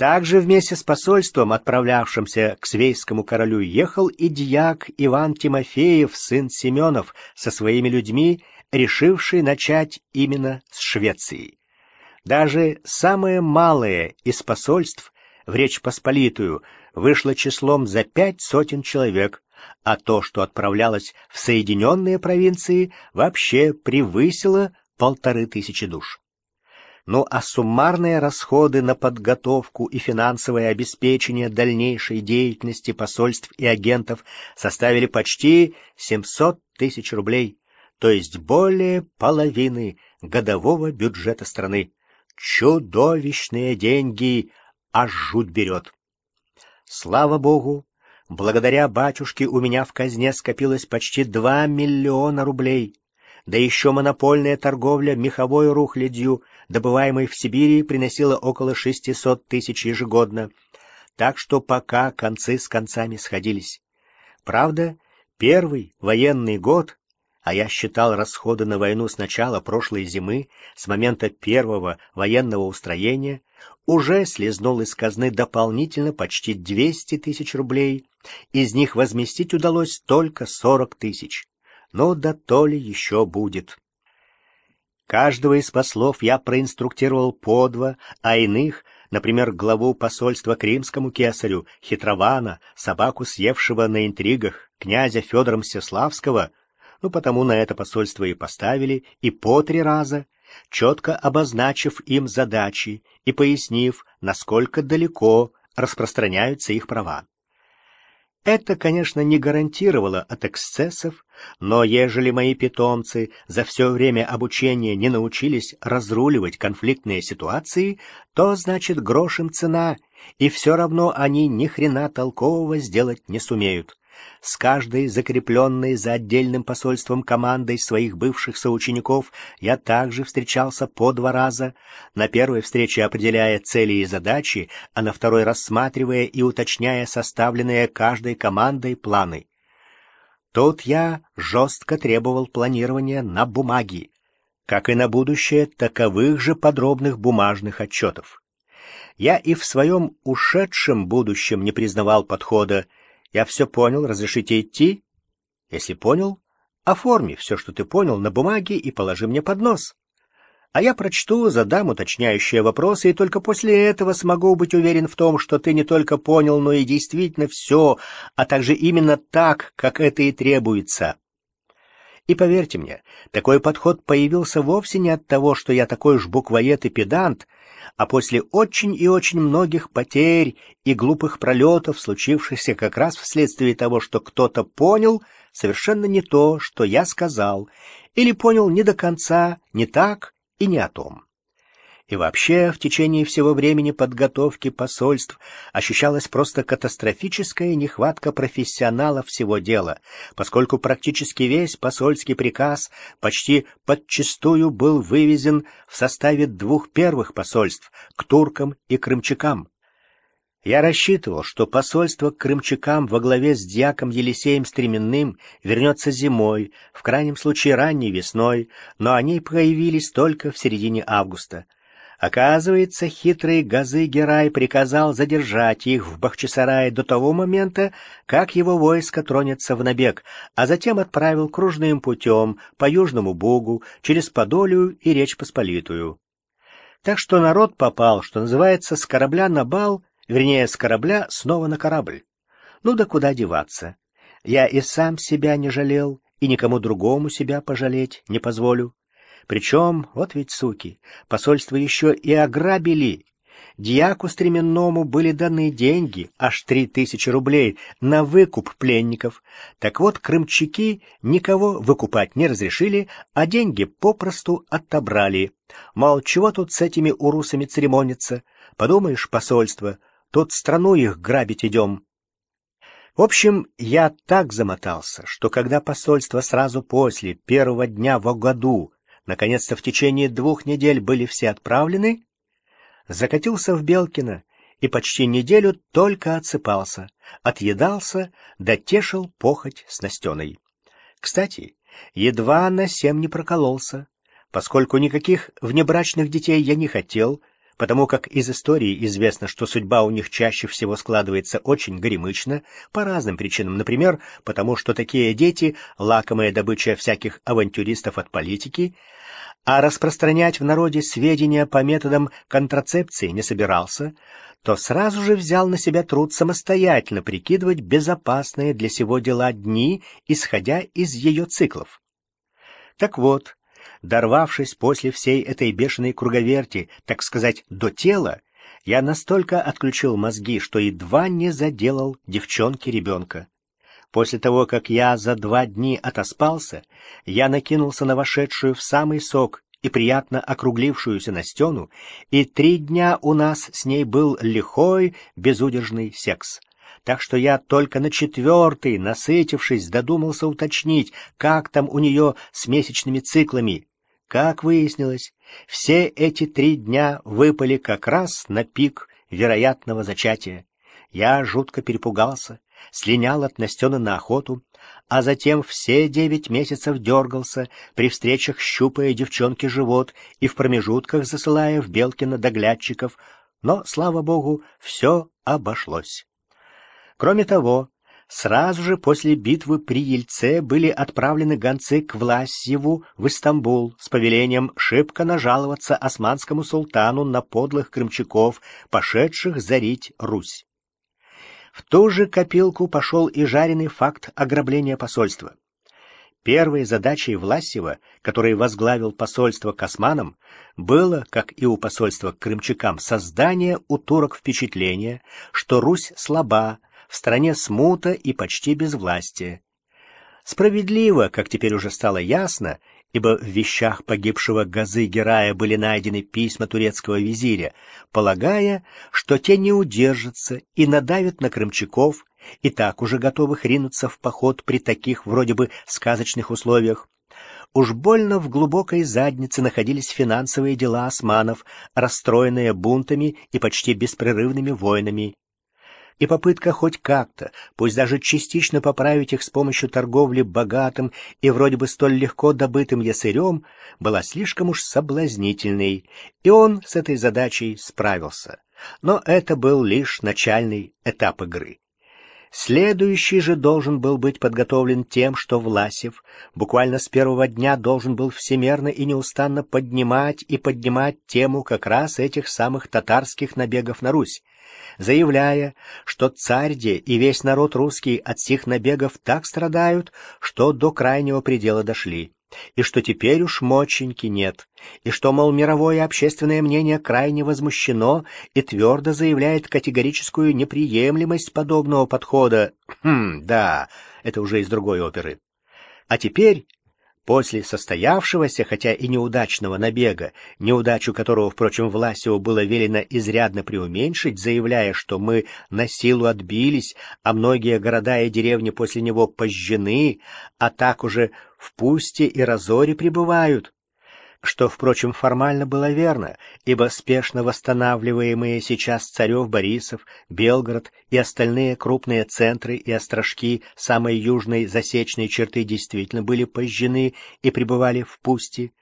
Также вместе с посольством, отправлявшимся к свейскому королю, ехал и дьяк Иван Тимофеев, сын Семенов, со своими людьми, решивший начать именно с Швеции. Даже самое малое из посольств в Речь Посполитую вышло числом за пять сотен человек, а то, что отправлялось в Соединенные провинции, вообще превысило полторы тысячи душ. Ну а суммарные расходы на подготовку и финансовое обеспечение дальнейшей деятельности посольств и агентов составили почти 700 тысяч рублей, то есть более половины годового бюджета страны. Чудовищные деньги, аж жуть берет. Слава богу, благодаря батюшке у меня в казне скопилось почти два миллиона рублей. Да еще монопольная торговля меховой рухлядью, добываемой в Сибири, приносила около 600 тысяч ежегодно. Так что пока концы с концами сходились. Правда, первый военный год, а я считал расходы на войну с начала прошлой зимы, с момента первого военного устроения, уже слезнул из казны дополнительно почти 200 тысяч рублей, из них возместить удалось только 40 тысяч. Но да то ли еще будет. Каждого из послов я проинструктировал по два, а иных, например, главу посольства к римскому кесарю, хитрована, собаку, съевшего на интригах, князя Федора Мстиславского, ну потому на это посольство и поставили, и по три раза, четко обозначив им задачи и пояснив, насколько далеко распространяются их права. Это, конечно, не гарантировало от эксцессов, но ежели мои питомцы за все время обучения не научились разруливать конфликтные ситуации, то, значит, грошем цена, и все равно они ни хрена толкового сделать не сумеют с каждой закрепленной за отдельным посольством командой своих бывших соучеников я также встречался по два раза, на первой встрече определяя цели и задачи, а на второй рассматривая и уточняя составленные каждой командой планы. Тут я жестко требовал планирования на бумаге, как и на будущее таковых же подробных бумажных отчетов. Я и в своем ушедшем будущем не признавал подхода я все понял, разрешите идти? Если понял, оформи все, что ты понял, на бумаге и положи мне под нос. А я прочту, задам уточняющие вопросы, и только после этого смогу быть уверен в том, что ты не только понял, но и действительно все, а также именно так, как это и требуется. И поверьте мне, такой подход появился вовсе не от того, что я такой уж буквоед и педант, а после очень и очень многих потерь и глупых пролетов, случившихся как раз вследствие того, что кто-то понял совершенно не то, что я сказал, или понял не до конца, не так и не о том. И вообще, в течение всего времени подготовки посольств ощущалась просто катастрофическая нехватка профессионалов всего дела, поскольку практически весь посольский приказ почти подчистую был вывезен в составе двух первых посольств к туркам и крымчакам. Я рассчитывал, что посольство к крымчакам во главе с дьяком Елисеем Стременным вернется зимой, в крайнем случае ранней весной, но они появились только в середине августа — Оказывается, хитрый Газы-Герай приказал задержать их в Бахчисарае до того момента, как его войско тронется в набег, а затем отправил кружным путем по Южному Бугу, через Подолию и Речь Посполитую. Так что народ попал, что называется, с корабля на бал, вернее, с корабля снова на корабль. Ну да куда деваться? Я и сам себя не жалел, и никому другому себя пожалеть не позволю. Причем, вот ведь суки, посольство еще и ограбили. Дьяку Стременному были даны деньги, аж три тысячи рублей, на выкуп пленников. Так вот, крымчаки никого выкупать не разрешили, а деньги попросту отобрали. Мол, чего тут с этими урусами церемониться? Подумаешь, посольство, тут страну их грабить идем. В общем, я так замотался, что когда посольство сразу после первого дня в году наконец-то в течение двух недель были все отправлены, закатился в Белкино и почти неделю только отсыпался, отъедался, дотешил похоть с Настеной. Кстати, едва на семь не прокололся, поскольку никаких внебрачных детей я не хотел, потому как из истории известно, что судьба у них чаще всего складывается очень горемычно, по разным причинам. Например, потому что такие дети — лакомая добыча всяких авантюристов от политики, а распространять в народе сведения по методам контрацепции не собирался, то сразу же взял на себя труд самостоятельно прикидывать безопасные для сего дела дни, исходя из ее циклов. Так вот, Дорвавшись после всей этой бешеной круговерти, так сказать, до тела, я настолько отключил мозги, что едва не заделал девчонки-ребенка. После того, как я за два дни отоспался, я накинулся на вошедшую в самый сок и приятно округлившуюся Настену, и три дня у нас с ней был лихой, безудержный секс. Так что я только на четвертый, насытившись, додумался уточнить, как там у нее с месячными циклами, как выяснилось, все эти три дня выпали как раз на пик вероятного зачатия. Я жутко перепугался, слинял от Настены на охоту, а затем все девять месяцев дергался, при встречах щупая девчонке живот и в промежутках засылая в Белкина доглядчиков, но, слава богу, все обошлось. Кроме того, Сразу же после битвы при Ельце были отправлены гонцы к Власьеву в Истамбул с повелением шибко нажаловаться османскому султану на подлых крымчаков, пошедших зарить Русь. В ту же копилку пошел и жареный факт ограбления посольства. Первой задачей Власьева, который возглавил посольство к османам, было, как и у посольства к крымчакам, создание у турок впечатления, что Русь слаба, в стране смута и почти безвластие. Справедливо, как теперь уже стало ясно, ибо в вещах погибшего Газы Герая были найдены письма турецкого визиря, полагая, что те не удержатся и надавят на крымчаков, и так уже готовых ринуться в поход при таких вроде бы сказочных условиях. Уж больно в глубокой заднице находились финансовые дела османов, расстроенные бунтами и почти беспрерывными войнами и попытка хоть как-то, пусть даже частично поправить их с помощью торговли богатым и вроде бы столь легко добытым ясырем, была слишком уж соблазнительной, и он с этой задачей справился. Но это был лишь начальный этап игры. Следующий же должен был быть подготовлен тем, что Власев буквально с первого дня должен был всемерно и неустанно поднимать и поднимать тему как раз этих самых татарских набегов на Русь, заявляя, что царьде и весь народ русский от сих набегов так страдают, что до крайнего предела дошли, и что теперь уж моченьки нет, и что, мол, мировое общественное мнение крайне возмущено и твердо заявляет категорическую неприемлемость подобного подхода. Хм, да, это уже из другой оперы. А теперь После состоявшегося, хотя и неудачного набега, неудачу которого, впрочем, Власеву было велено изрядно преуменьшить, заявляя, что мы на силу отбились, а многие города и деревни после него пожжены, а так уже в пусте и разоре пребывают, что, впрочем, формально было верно, ибо спешно восстанавливаемые сейчас Царев Борисов, Белгород и остальные крупные центры и острожки самой южной засечной черты действительно были пожжены и пребывали в пусти,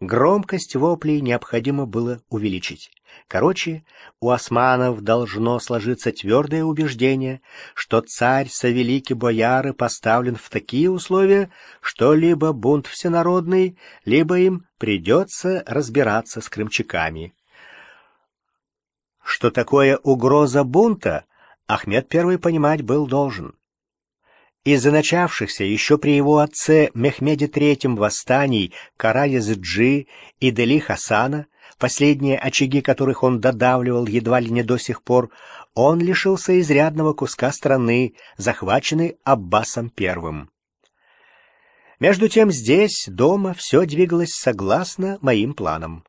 Громкость воплей необходимо было увеличить. Короче, у османов должно сложиться твердое убеждение, что царь Савелики Бояры поставлен в такие условия, что либо бунт всенародный, либо им придется разбираться с крымчаками. Что такое угроза бунта, Ахмед I понимать был должен. Из-за начавшихся еще при его отце Мехмеде III восстаний Кара-Языджи и Дели Хасана, последние очаги которых он додавливал едва ли не до сих пор, он лишился изрядного куска страны, захваченной Аббасом I. Между тем здесь, дома, все двигалось согласно моим планам.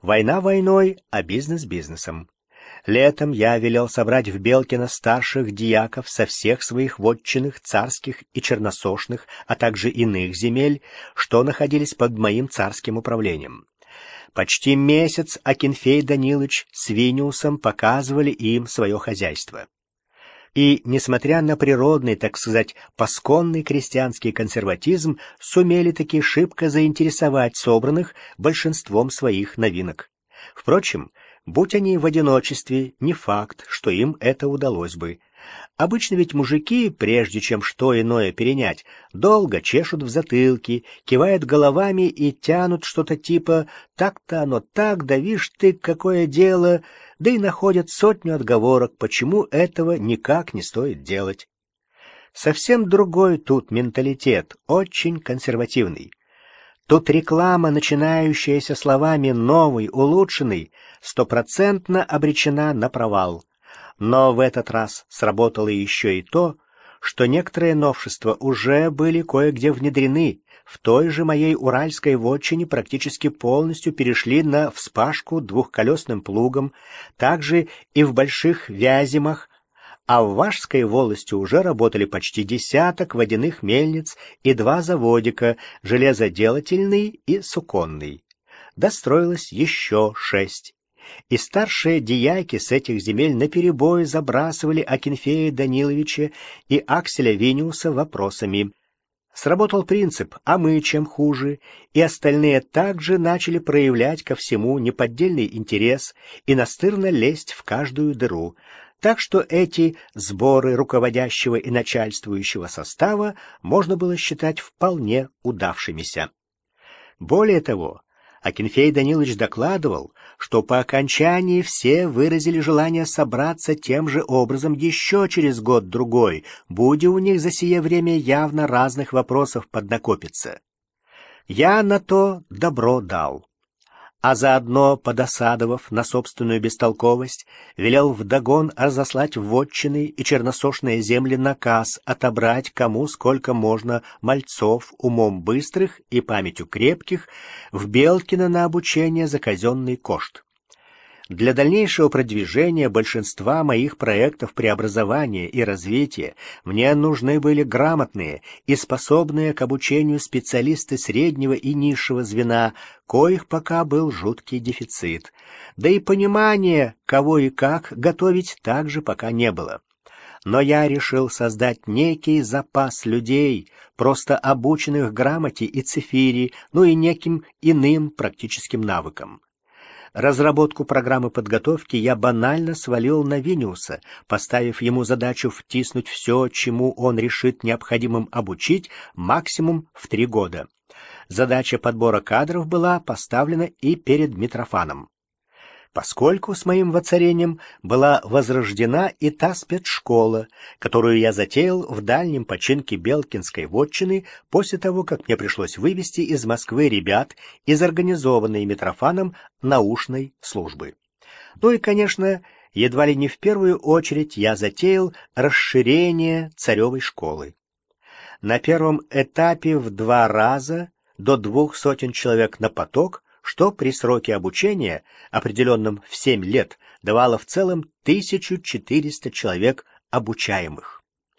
Война войной, а бизнес бизнесом. Летом я велел собрать в Белкино старших диаков со всех своих вотчинных, царских и черносошных, а также иных земель, что находились под моим царским управлением. Почти месяц Акинфей Данилович с Виниусом показывали им свое хозяйство. И, несмотря на природный, так сказать, посконный крестьянский консерватизм, сумели таки шибко заинтересовать собранных большинством своих новинок. Впрочем, Будь они в одиночестве, не факт, что им это удалось бы. Обычно ведь мужики, прежде чем что иное перенять, долго чешут в затылке, кивают головами и тянут что-то типа «так-то оно так, да вишь ты, какое дело», да и находят сотню отговорок, почему этого никак не стоит делать. Совсем другой тут менталитет, очень консервативный. Тут реклама, начинающаяся словами «новый», «улучшенный», стопроцентно обречена на провал. Но в этот раз сработало еще и то, что некоторые новшества уже были кое-где внедрены, в той же моей уральской вотчине практически полностью перешли на вспашку двухколесным плугом, также и в больших вязимах, а в Вашской волости уже работали почти десяток водяных мельниц и два заводика, железоделательный и суконный. Достроилось еще шесть. И старшие дияки с этих земель наперебой забрасывали Акинфея Даниловича и Акселя Виниуса вопросами. Сработал принцип «а мы чем хуже», и остальные также начали проявлять ко всему неподдельный интерес и настырно лезть в каждую дыру — так что эти сборы руководящего и начальствующего состава можно было считать вполне удавшимися. Более того, Акинфей Данилович докладывал, что по окончании все выразили желание собраться тем же образом еще через год-другой, будь у них за сие время явно разных вопросов поднакопиться. Я на то добро дал а заодно, подосадовав на собственную бестолковость, велел вдогон разослать вотчины и черносошные земли наказ отобрать кому сколько можно мальцов умом быстрых и памятью крепких в Белкино на обучение за казенный кошт. Для дальнейшего продвижения большинства моих проектов преобразования и развития мне нужны были грамотные и способные к обучению специалисты среднего и низшего звена, коих пока был жуткий дефицит. Да и понимания, кого и как готовить также пока не было. Но я решил создать некий запас людей, просто обученных грамоте и цифире, ну и неким иным практическим навыкам. Разработку программы подготовки я банально свалил на Виниуса, поставив ему задачу втиснуть все, чему он решит необходимым обучить, максимум в три года. Задача подбора кадров была поставлена и перед Митрофаном поскольку с моим воцарением была возрождена и та спецшкола, которую я затеял в дальнем починке Белкинской вотчины после того, как мне пришлось вывести из Москвы ребят из организованной Митрофаном научной службы. Ну и, конечно, едва ли не в первую очередь я затеял расширение царевой школы. На первом этапе в два раза до двух сотен человек на поток – что при сроке обучения, определенном в 7 лет, давало в целом 1400 человек обучаемых.